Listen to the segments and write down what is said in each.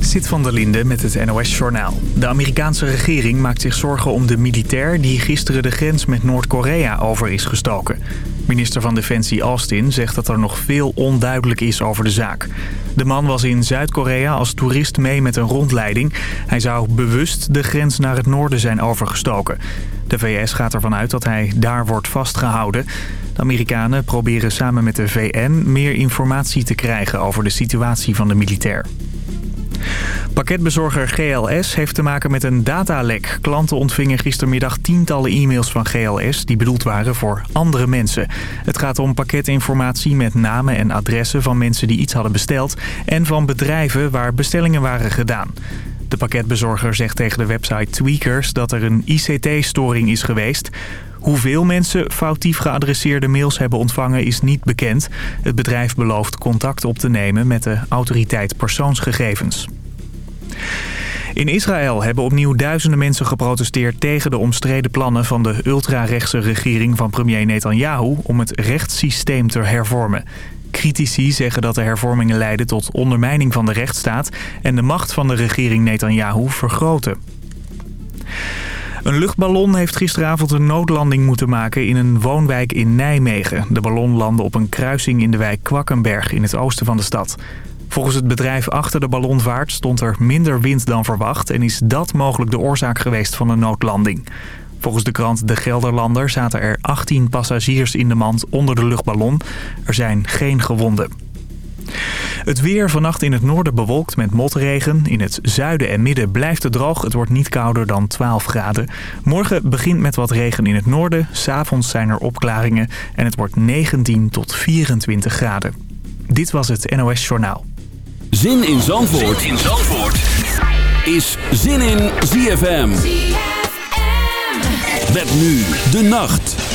Zit van der Linde met het NOS-journaal. De Amerikaanse regering maakt zich zorgen om de militair... die gisteren de grens met Noord-Korea over is gestoken. Minister van Defensie Austin zegt dat er nog veel onduidelijk is over de zaak. De man was in Zuid-Korea als toerist mee met een rondleiding. Hij zou bewust de grens naar het noorden zijn overgestoken. De VS gaat ervan uit dat hij daar wordt vastgehouden. De Amerikanen proberen samen met de VN meer informatie te krijgen over de situatie van de militair. Pakketbezorger GLS heeft te maken met een datalek. Klanten ontvingen gistermiddag tientallen e-mails van GLS... die bedoeld waren voor andere mensen. Het gaat om pakketinformatie met namen en adressen van mensen die iets hadden besteld... en van bedrijven waar bestellingen waren gedaan. De pakketbezorger zegt tegen de website Tweakers dat er een ICT-storing is geweest... Hoeveel mensen foutief geadresseerde mails hebben ontvangen is niet bekend. Het bedrijf belooft contact op te nemen met de autoriteit persoonsgegevens. In Israël hebben opnieuw duizenden mensen geprotesteerd tegen de omstreden plannen van de ultrarechtse regering van premier Netanyahu om het rechtssysteem te hervormen. Critici zeggen dat de hervormingen leiden tot ondermijning van de rechtsstaat en de macht van de regering Netanyahu vergroten. Een luchtballon heeft gisteravond een noodlanding moeten maken in een woonwijk in Nijmegen. De ballon landde op een kruising in de wijk Kwakkenberg in het oosten van de stad. Volgens het bedrijf achter de ballonvaart stond er minder wind dan verwacht... en is dat mogelijk de oorzaak geweest van de noodlanding. Volgens de krant De Gelderlander zaten er 18 passagiers in de mand onder de luchtballon. Er zijn geen gewonden. Het weer vannacht in het noorden bewolkt met motregen. In het zuiden en midden blijft het droog. Het wordt niet kouder dan 12 graden. Morgen begint met wat regen in het noorden. S'avonds zijn er opklaringen en het wordt 19 tot 24 graden. Dit was het NOS Journaal. Zin in Zandvoort, zin in Zandvoort. is Zin in ZFM. ZFM. Met nu de nacht.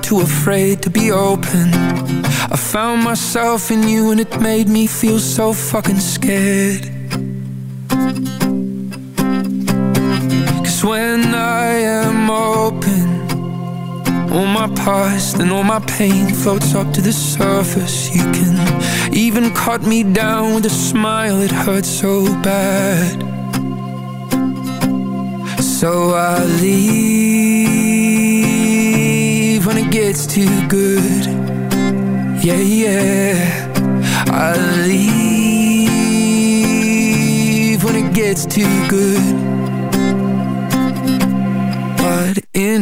Too afraid to be open. I found myself in you and it made me feel so fucking scared. Cause when I am open All my past and all my pain floats up to the surface. You can even cut me down with a smile. It hurts so bad. So I leave when it gets too good. Yeah, yeah. I leave when it gets too good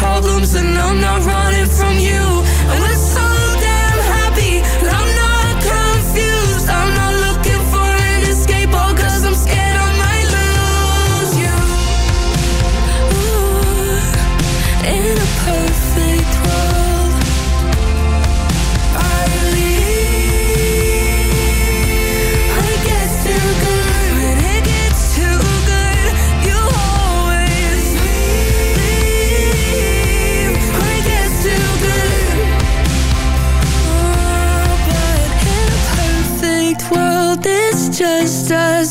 problems And I'm not running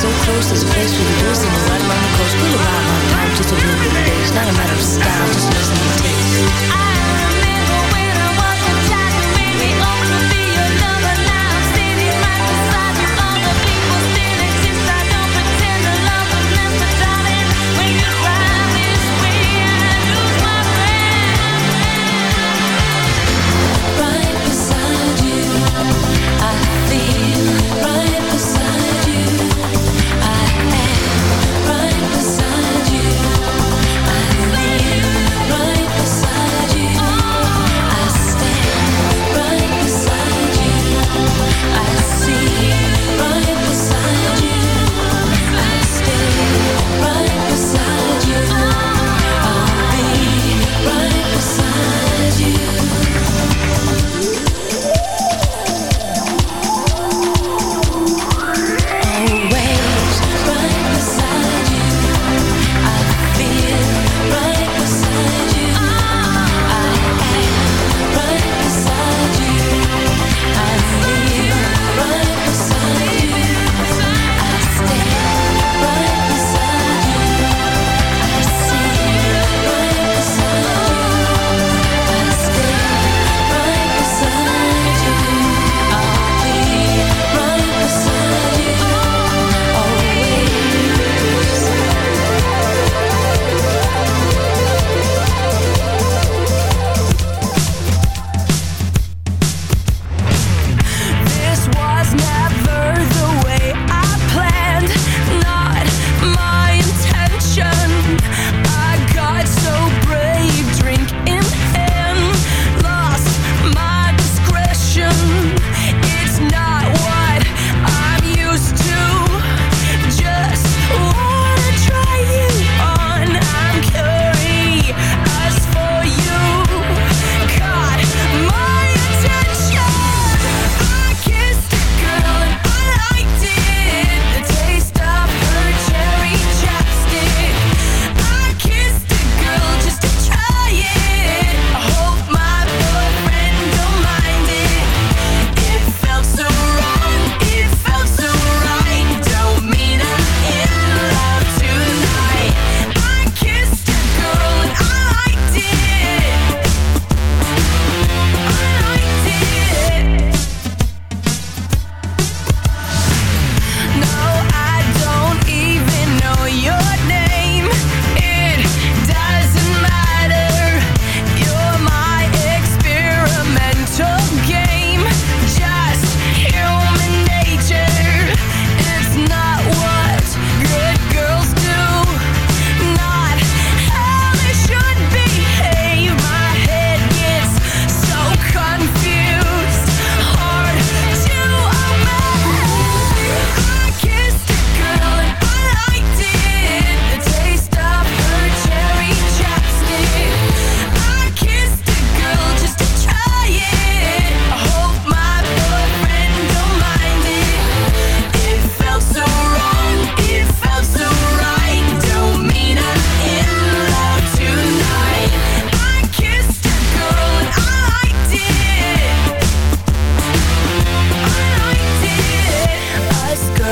So close to the place we were losing the right among the coast. We'll arrive on time, just a little bit It's not a matter of style, just listen to taste.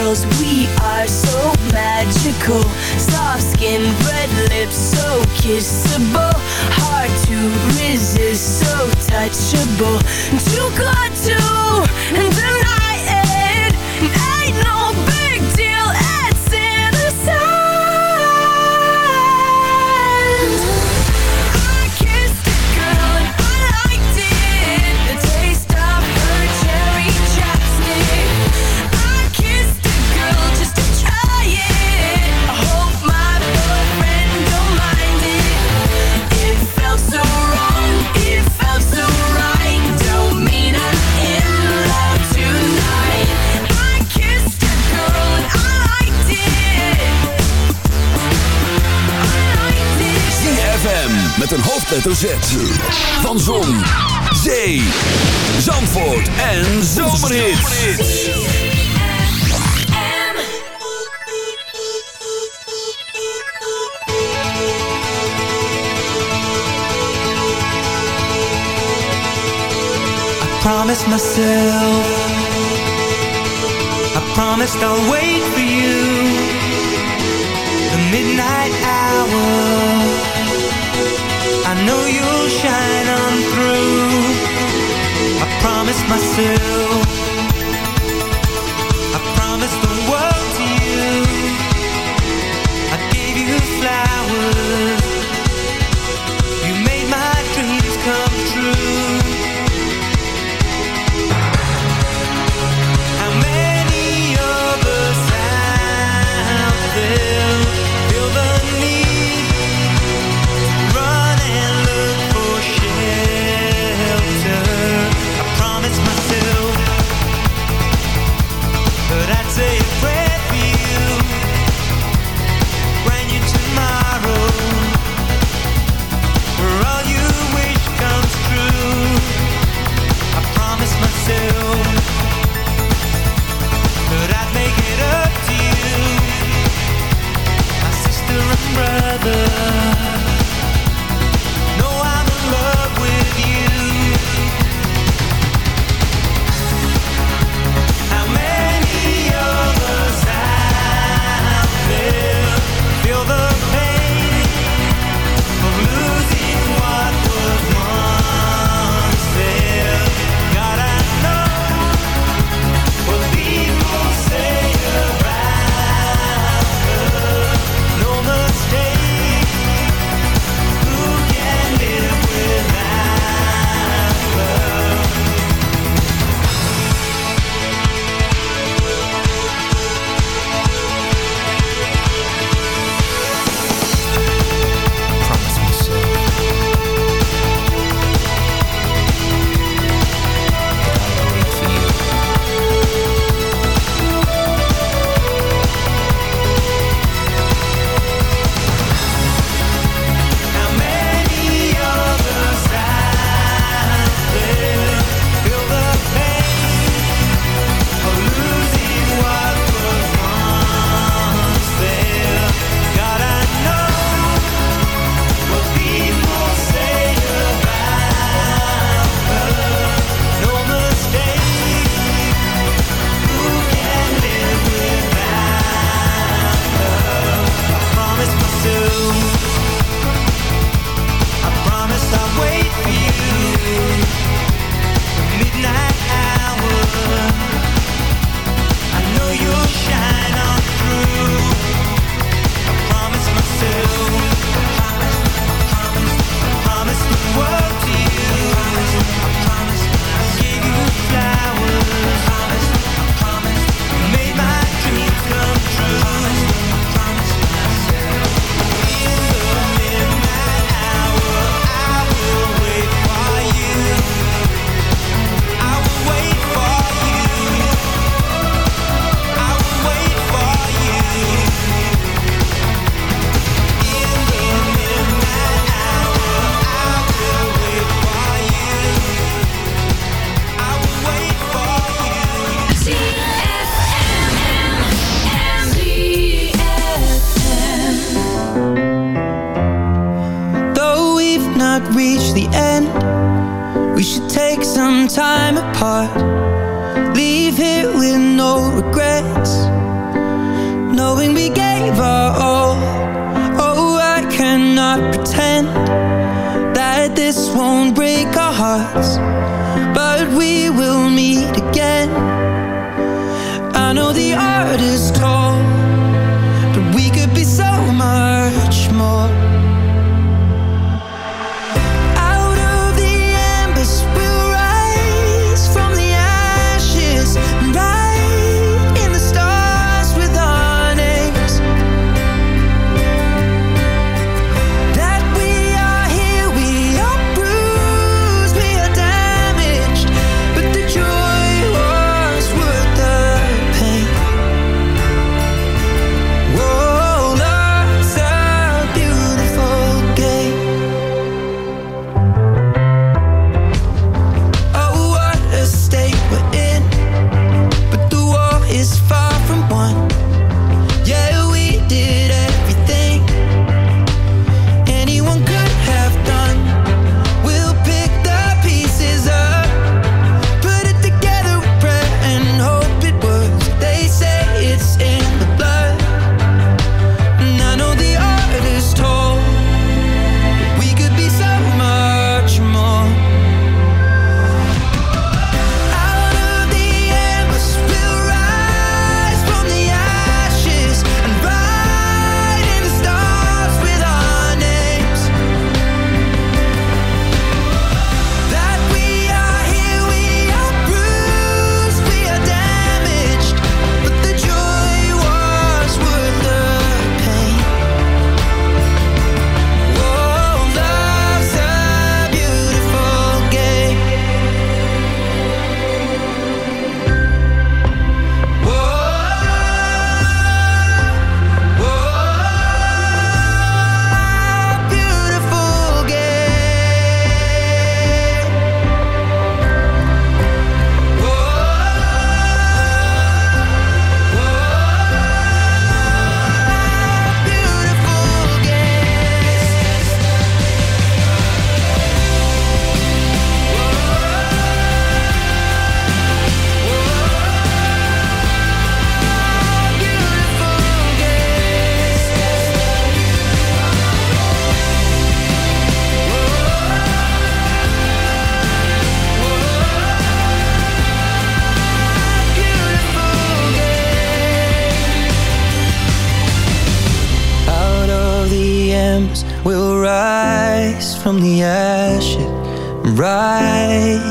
girls, we are so magical. Soft skin, red lips, so kissable. Hard to resist, so touchable. hoofdletter Van Zon, Zee, Zandvoort en Zomerhits. Promise myself. I promised I'll wait for you. The midnight hour. I know you'll shine on through. I promise myself. I promise the world to you. I gave you flowers.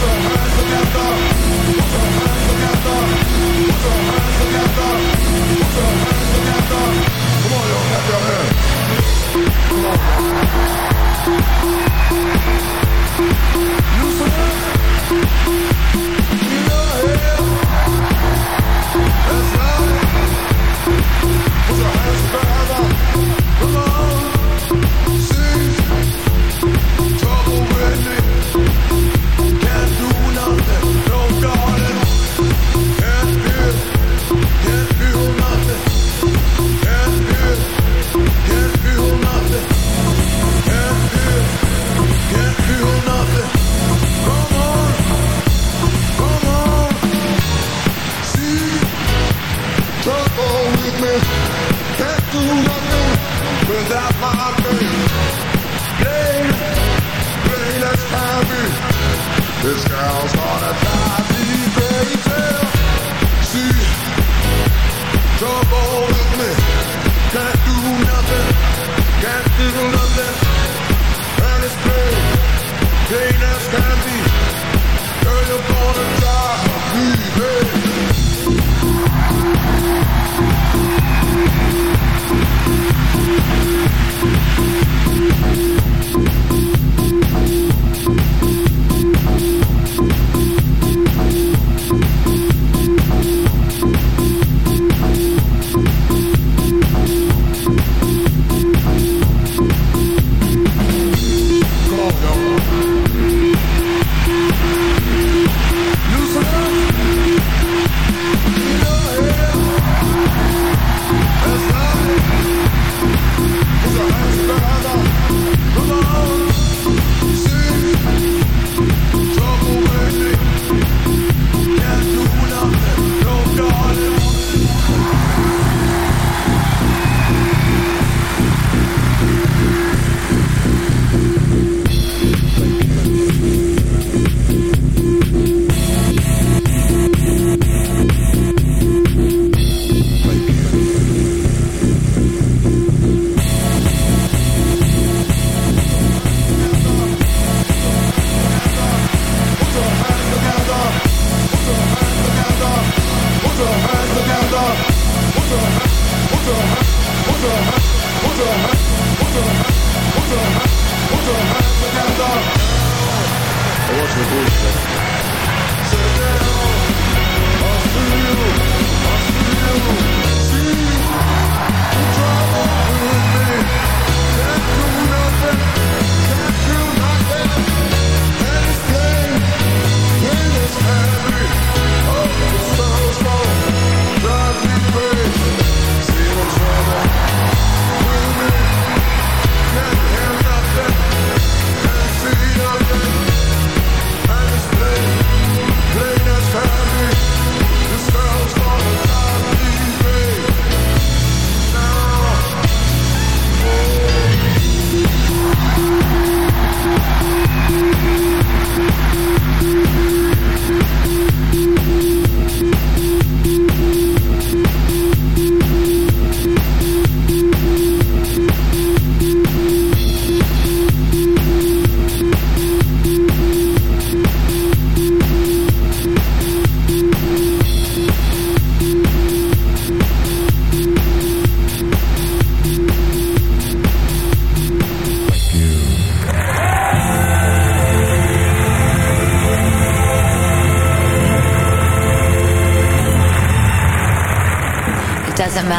You know, it.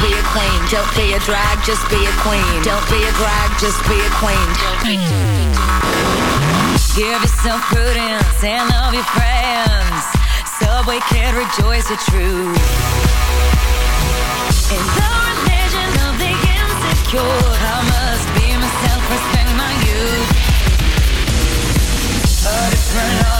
be a queen. Don't be a drag, just be a queen. Don't be a drag, just be a queen. Give yourself prudence and love your friends. Subway can rejoice your truth. In the religion of the insecure, I must be myself, respect my youth. A different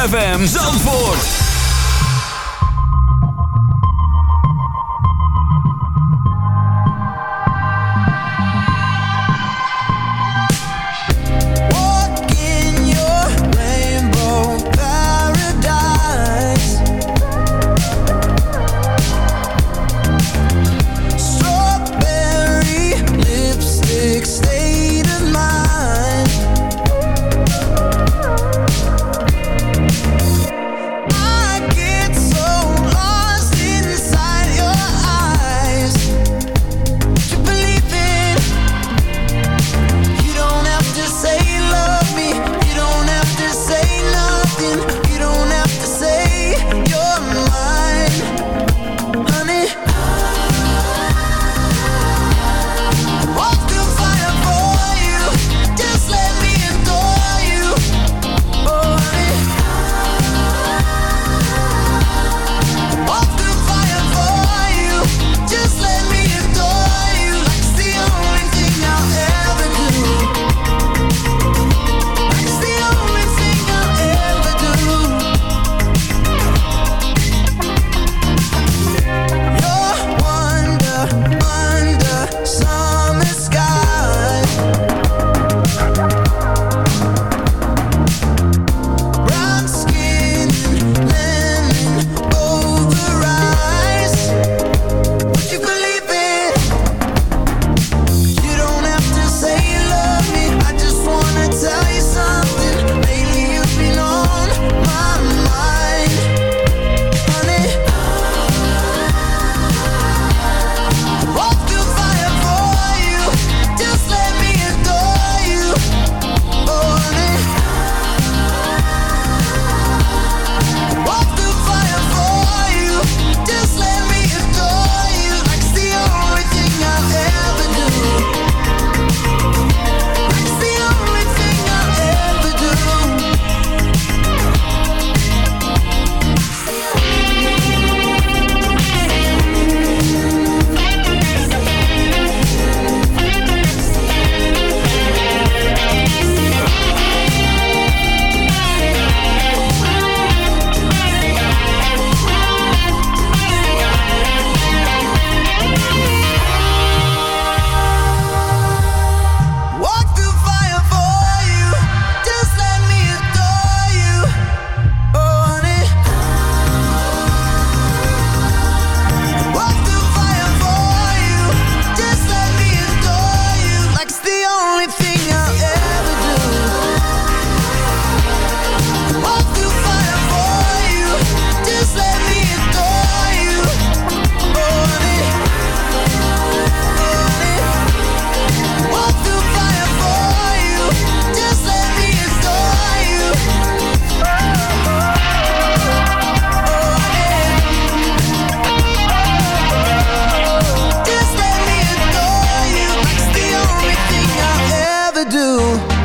ZFM Zandvoort. do.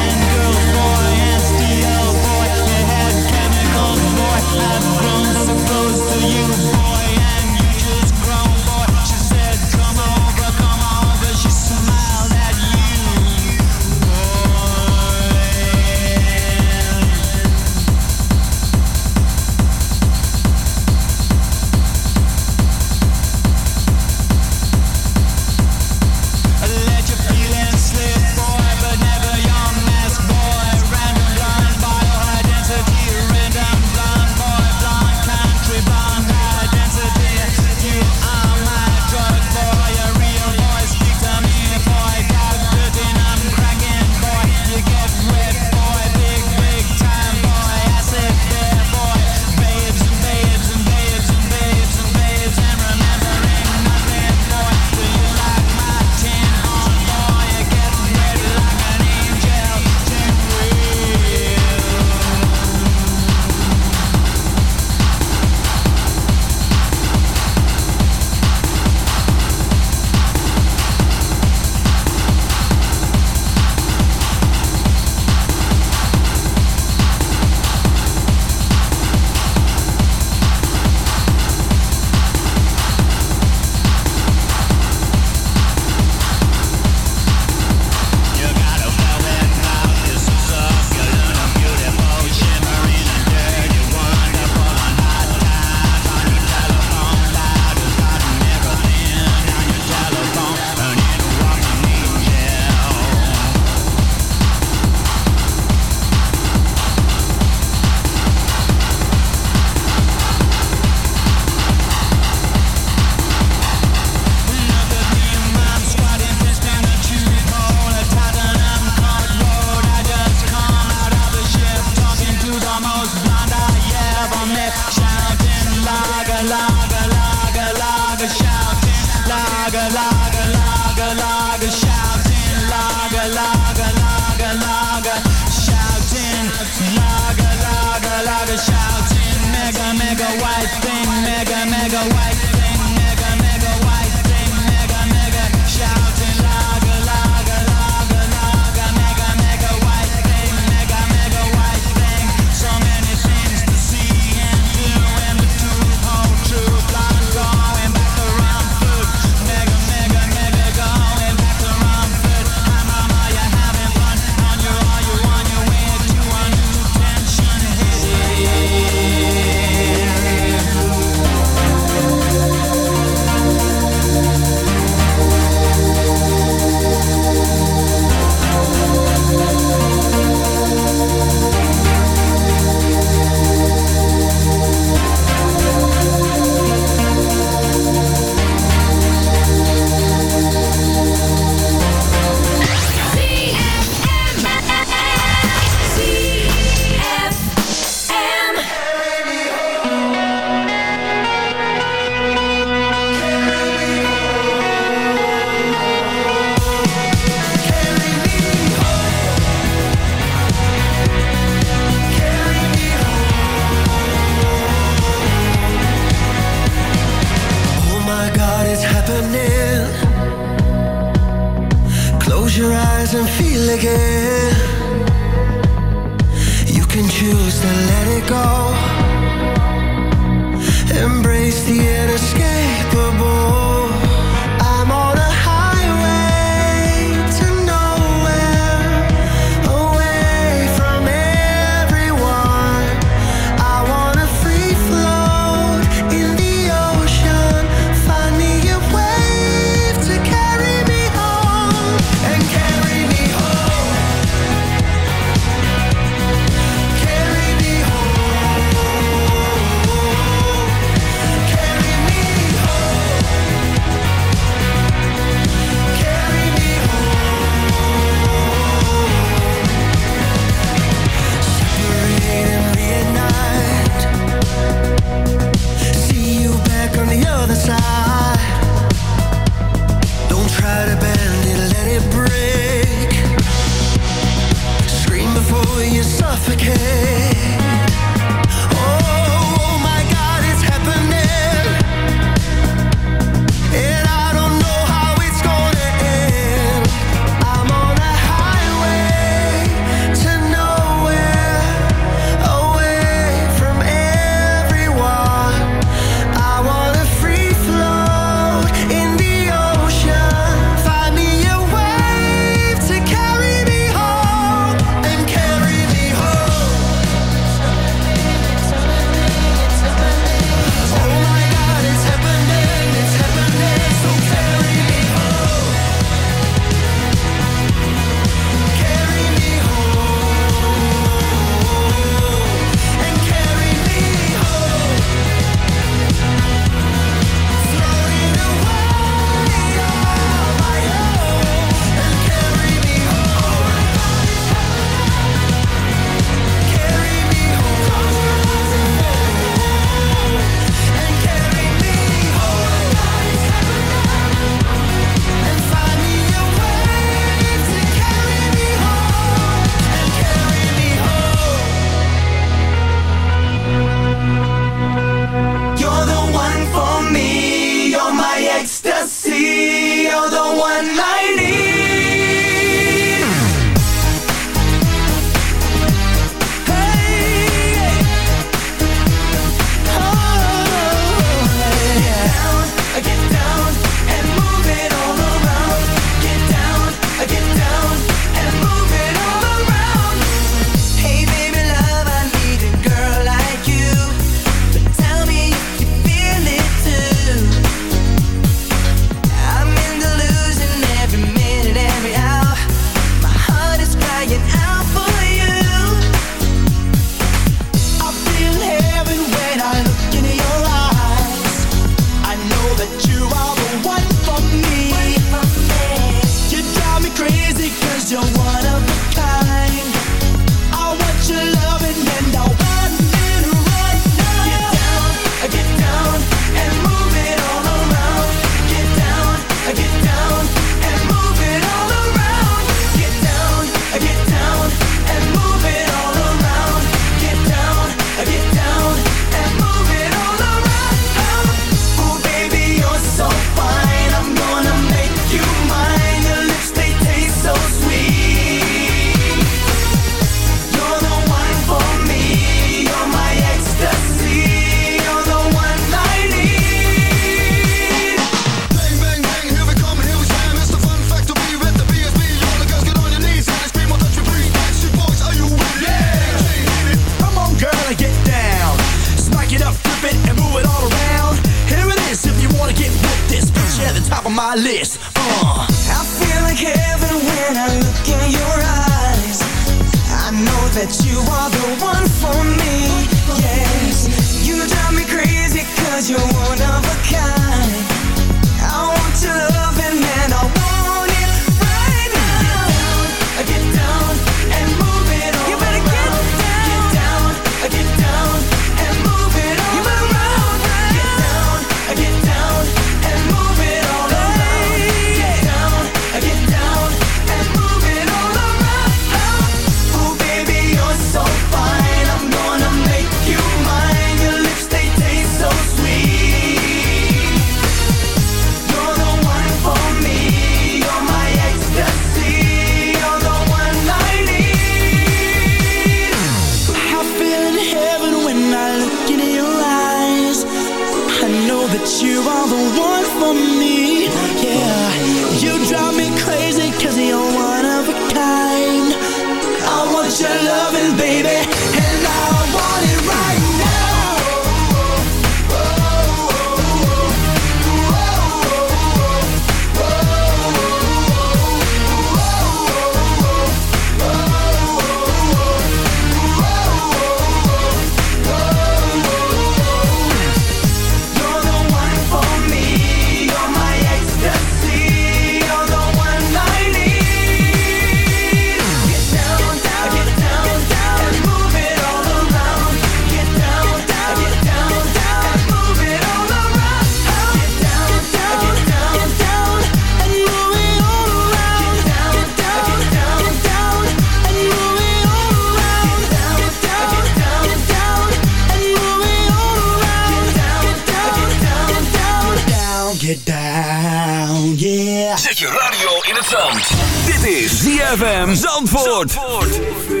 ZFM Zandvoort.